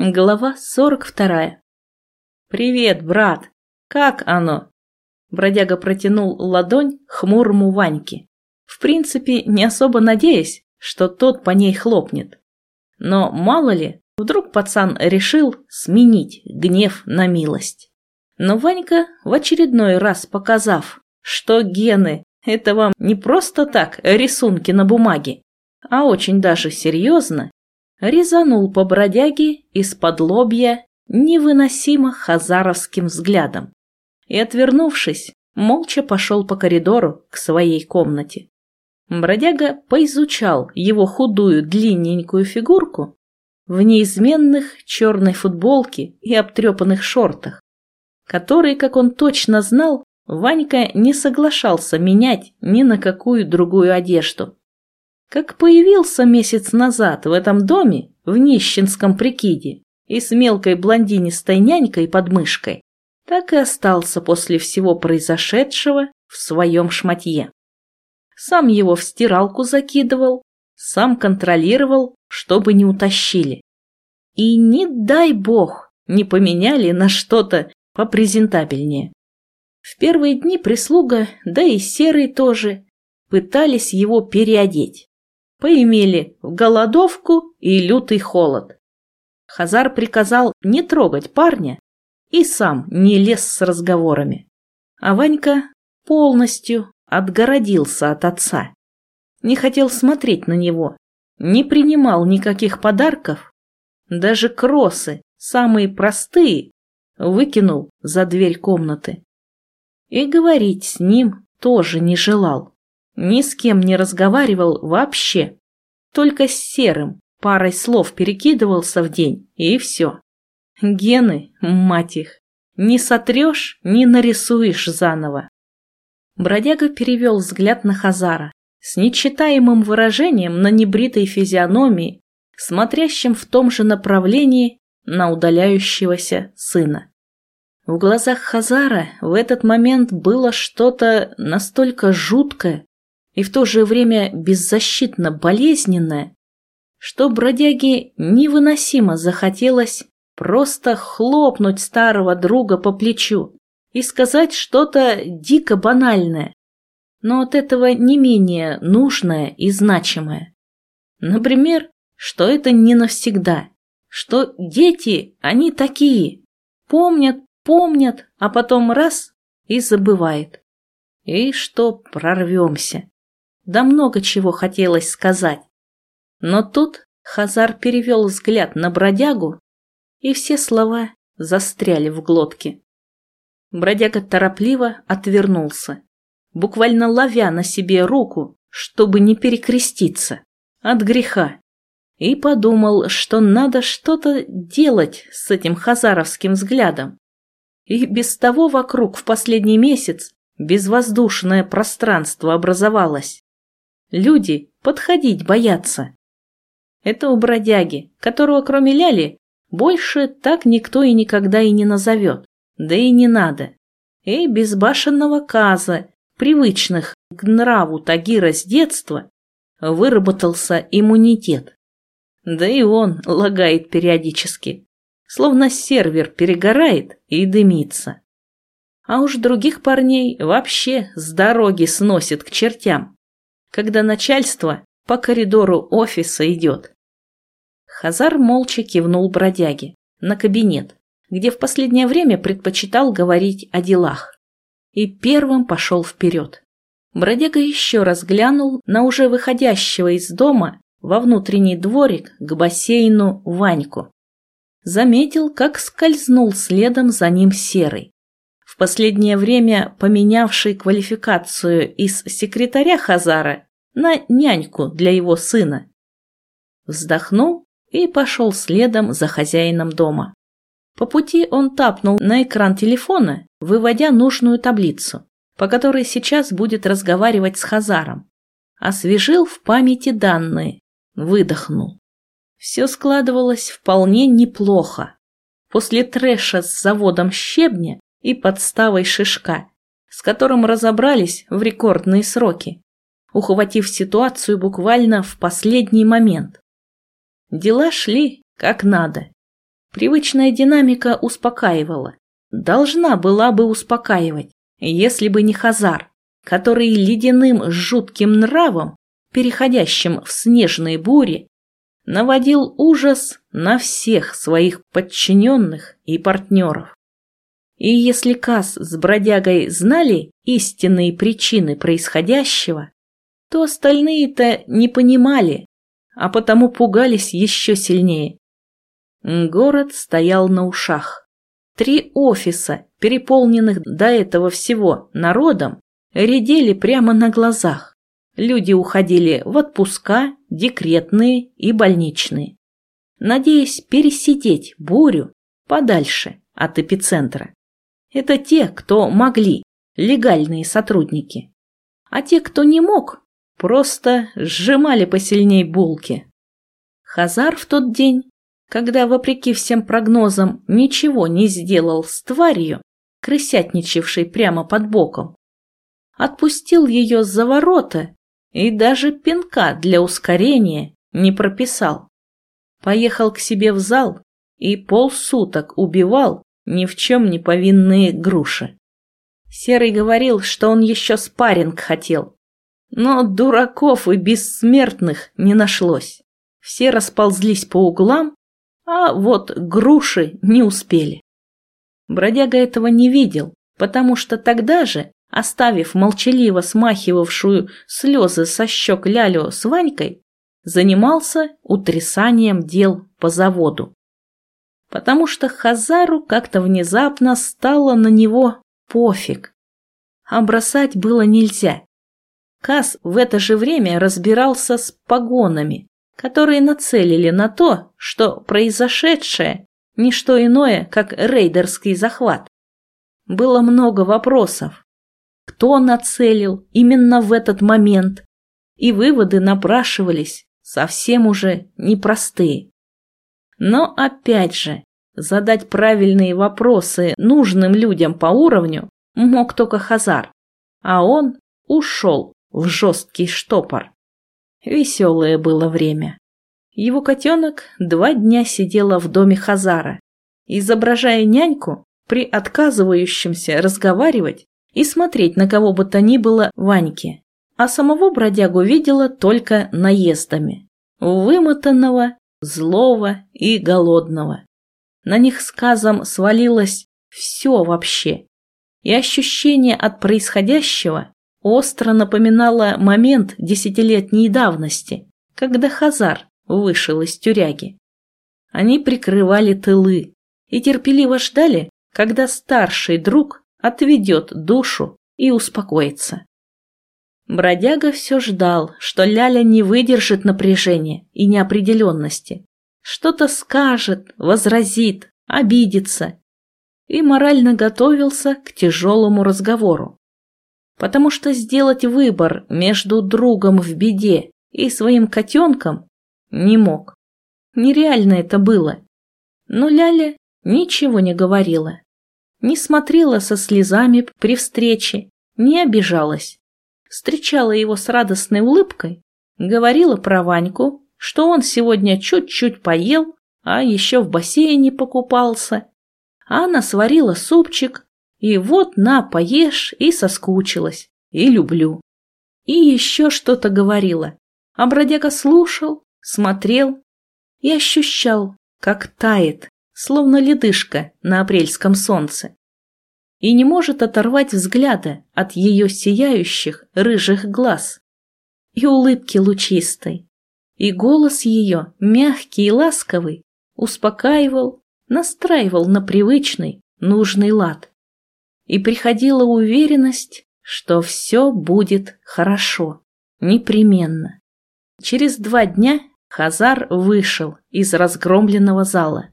Глава 42. «Привет, брат! Как оно?» Бродяга протянул ладонь хмурому Ваньке, в принципе, не особо надеясь, что тот по ней хлопнет. Но мало ли, вдруг пацан решил сменить гнев на милость. Но Ванька, в очередной раз показав, что гены – это вам не просто так рисунки на бумаге, а очень даже серьезно, резанул по бродяге из-под лобья невыносимо хазаровским взглядом и, отвернувшись, молча пошел по коридору к своей комнате. Бродяга поизучал его худую длинненькую фигурку в неизменных черной футболке и обтрепанных шортах, которые, как он точно знал, Ванька не соглашался менять ни на какую другую одежду. Как появился месяц назад в этом доме, в нищенском прикиде, и с мелкой блондинистой нянькой под мышкой, так и остался после всего произошедшего в своем шматье. Сам его в стиралку закидывал, сам контролировал, чтобы не утащили. И не дай бог, не поменяли на что-то попрезентабельнее. В первые дни прислуга, да и серый тоже, пытались его переодеть поимели голодовку и лютый холод. Хазар приказал не трогать парня и сам не лез с разговорами. А Ванька полностью отгородился от отца. Не хотел смотреть на него, не принимал никаких подарков, даже кросы, самые простые, выкинул за дверь комнаты. И говорить с ним тоже не желал. Ни с кем не разговаривал вообще. Только с Серым парой слов перекидывался в день, и все. Гены, мать их, не сотрешь, не нарисуешь заново. Бродяга перевел взгляд на Хазара с нечитаемым выражением на небритой физиономии, смотрящим в том же направлении на удаляющегося сына. В глазах Хазара в этот момент было что-то настолько жуткое, и в то же время беззащитно болезненное, что бродяге невыносимо захотелось просто хлопнуть старого друга по плечу и сказать что-то дико банальное, но от этого не менее нужное и значимое. Например, что это не навсегда, что дети, они такие, помнят, помнят, а потом раз и забывает. И что прорвемся. Да много чего хотелось сказать. Но тут Хазар перевел взгляд на бродягу, и все слова застряли в глотке. Бродяга торопливо отвернулся, буквально ловя на себе руку, чтобы не перекреститься от греха, и подумал, что надо что-то делать с этим хазаровским взглядом. И без того вокруг в последний месяц безвоздушное пространство образовалось. Люди подходить боятся. Это у бродяги, которого кроме Ляли больше так никто и никогда и не назовет, да и не надо. И безбашенного каза, привычных к нраву Тагира с детства, выработался иммунитет. Да и он лагает периодически, словно сервер перегорает и дымится. А уж других парней вообще с дороги сносит к чертям когда начальство по коридору офиса идет. Хазар молча кивнул бродяге на кабинет, где в последнее время предпочитал говорить о делах. И первым пошел вперед. Бродяга еще раз глянул на уже выходящего из дома во внутренний дворик к бассейну Ваньку. Заметил, как скользнул следом за ним серый. Последнее время поменявший квалификацию из секретаря Хазара на няньку для его сына. Вздохнул и пошел следом за хозяином дома. По пути он тапнул на экран телефона, выводя нужную таблицу, по которой сейчас будет разговаривать с Хазаром. Освежил в памяти данные, выдохнул. Все складывалось вполне неплохо. После трэша с заводом щебня и подставой шишка, с которым разобрались в рекордные сроки, ухватив ситуацию буквально в последний момент. Дела шли как надо. Привычная динамика успокаивала. Должна была бы успокаивать, если бы не Хазар, который ледяным жутким нравом, переходящим в снежные бури, наводил ужас на всех своих подчиненных и партнеров. И если Кас с бродягой знали истинные причины происходящего, то остальные-то не понимали, а потому пугались еще сильнее. Город стоял на ушах. Три офиса, переполненных до этого всего народом, редели прямо на глазах. Люди уходили в отпуска, декретные и больничные, надеясь пересидеть бурю подальше от эпицентра. Это те, кто могли, легальные сотрудники. А те, кто не мог, просто сжимали посильней булки. Хазар в тот день, когда, вопреки всем прогнозам, ничего не сделал с тварью, крысятничавшей прямо под боком, отпустил ее за ворота и даже пинка для ускорения не прописал. Поехал к себе в зал и полсуток убивал ни в чем не повинные груши. Серый говорил, что он еще спарринг хотел. Но дураков и бессмертных не нашлось. Все расползлись по углам, а вот груши не успели. Бродяга этого не видел, потому что тогда же, оставив молчаливо смахивавшую слезы со щек Лялю с Ванькой, занимался утрясанием дел по заводу потому что Хазару как-то внезапно стало на него пофиг. А бросать было нельзя. Кас в это же время разбирался с погонами, которые нацелили на то, что произошедшее – не что иное, как рейдерский захват. Было много вопросов. Кто нацелил именно в этот момент? И выводы напрашивались совсем уже непростые. Но опять же, задать правильные вопросы нужным людям по уровню мог только Хазар, а он ушел в жесткий штопор. Веселое было время. Его котенок два дня сидела в доме Хазара, изображая няньку при отказывающемся разговаривать и смотреть на кого бы то ни было Ваньке, а самого бродягу видела только наездами. Вымотанного, злого и голодного. На них сказом свалилось все вообще. И ощущение от происходящего остро напоминало момент десятилетней давности, когда Хазар вышел из тюряги. Они прикрывали тылы и терпеливо ждали, когда старший друг отведет душу и успокоится. Бродяга все ждал, что Ляля не выдержит напряжения и неопределенности, что-то скажет, возразит, обидится. И морально готовился к тяжелому разговору. Потому что сделать выбор между другом в беде и своим котенком не мог. Нереально это было. Но Ляля ничего не говорила. Не смотрела со слезами при встрече, не обижалась. Встречала его с радостной улыбкой, говорила про Ваньку, что он сегодня чуть-чуть поел, а еще в бассейне покупался. Она сварила супчик, и вот на, поешь, и соскучилась, и люблю. И еще что-то говорила, а бродяга слушал, смотрел и ощущал, как тает, словно ледышка на апрельском солнце. И не может оторвать взгляда от ее сияющих рыжих глаз и улыбки лучистой, и голос ее, мягкий и ласковый, успокаивал, настраивал на привычный, нужный лад. И приходила уверенность, что все будет хорошо, непременно. Через два дня Хазар вышел из разгромленного зала.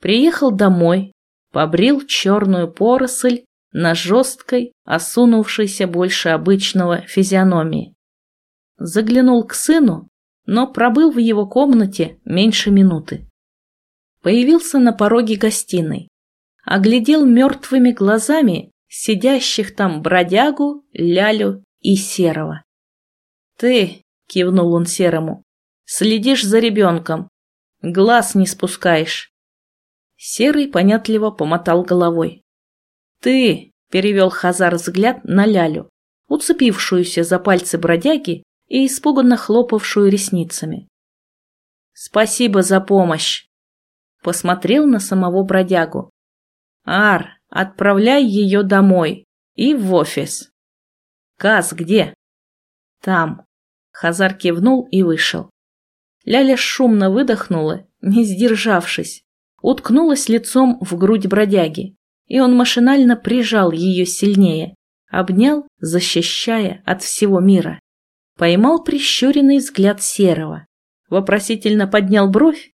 Приехал домой, побрил черную поросль на жесткой, осунувшейся больше обычного физиономии. Заглянул к сыну но пробыл в его комнате меньше минуты. Появился на пороге гостиной, оглядел мертвыми глазами сидящих там бродягу, лялю и серого. «Ты», — кивнул он серому, — «следишь за ребенком, глаз не спускаешь. Серый понятливо помотал головой. «Ты!» – перевел Хазар взгляд на Лялю, уцепившуюся за пальцы бродяги и испуганно хлопавшую ресницами. «Спасибо за помощь!» Посмотрел на самого бродягу. «Ар, отправляй ее домой и в офис!» «Каз где?» «Там!» Хазар кивнул и вышел. Ляля шумно выдохнула, не сдержавшись, уткнулась лицом в грудь бродяги, и он машинально прижал ее сильнее, обнял, защищая от всего мира. Поймал прищуренный взгляд Серого, вопросительно поднял бровь,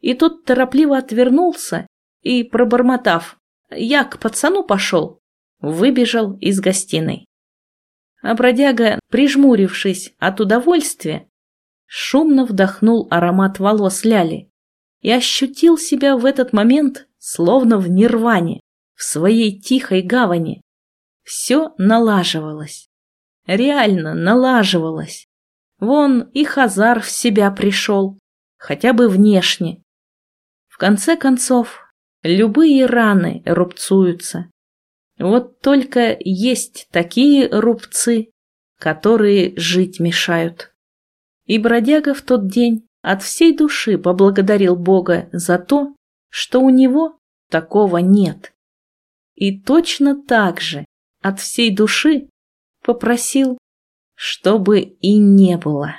и тот торопливо отвернулся и, пробормотав «Я к пацану пошел», выбежал из гостиной. А бродяга, прижмурившись от удовольствия, шумно вдохнул аромат волос Ляли и ощутил себя в этот момент словно в нирване, в своей тихой гавани. Все налаживалось. Реально налаживалось. Вон и Хазар в себя пришел, хотя бы внешне. В конце концов, любые раны рубцуются. Вот только есть такие рубцы, которые жить мешают. И бродяга в тот день от всей души поблагодарил Бога за то, что у него такого нет. И точно так же от всей души попросил, чтобы и не было.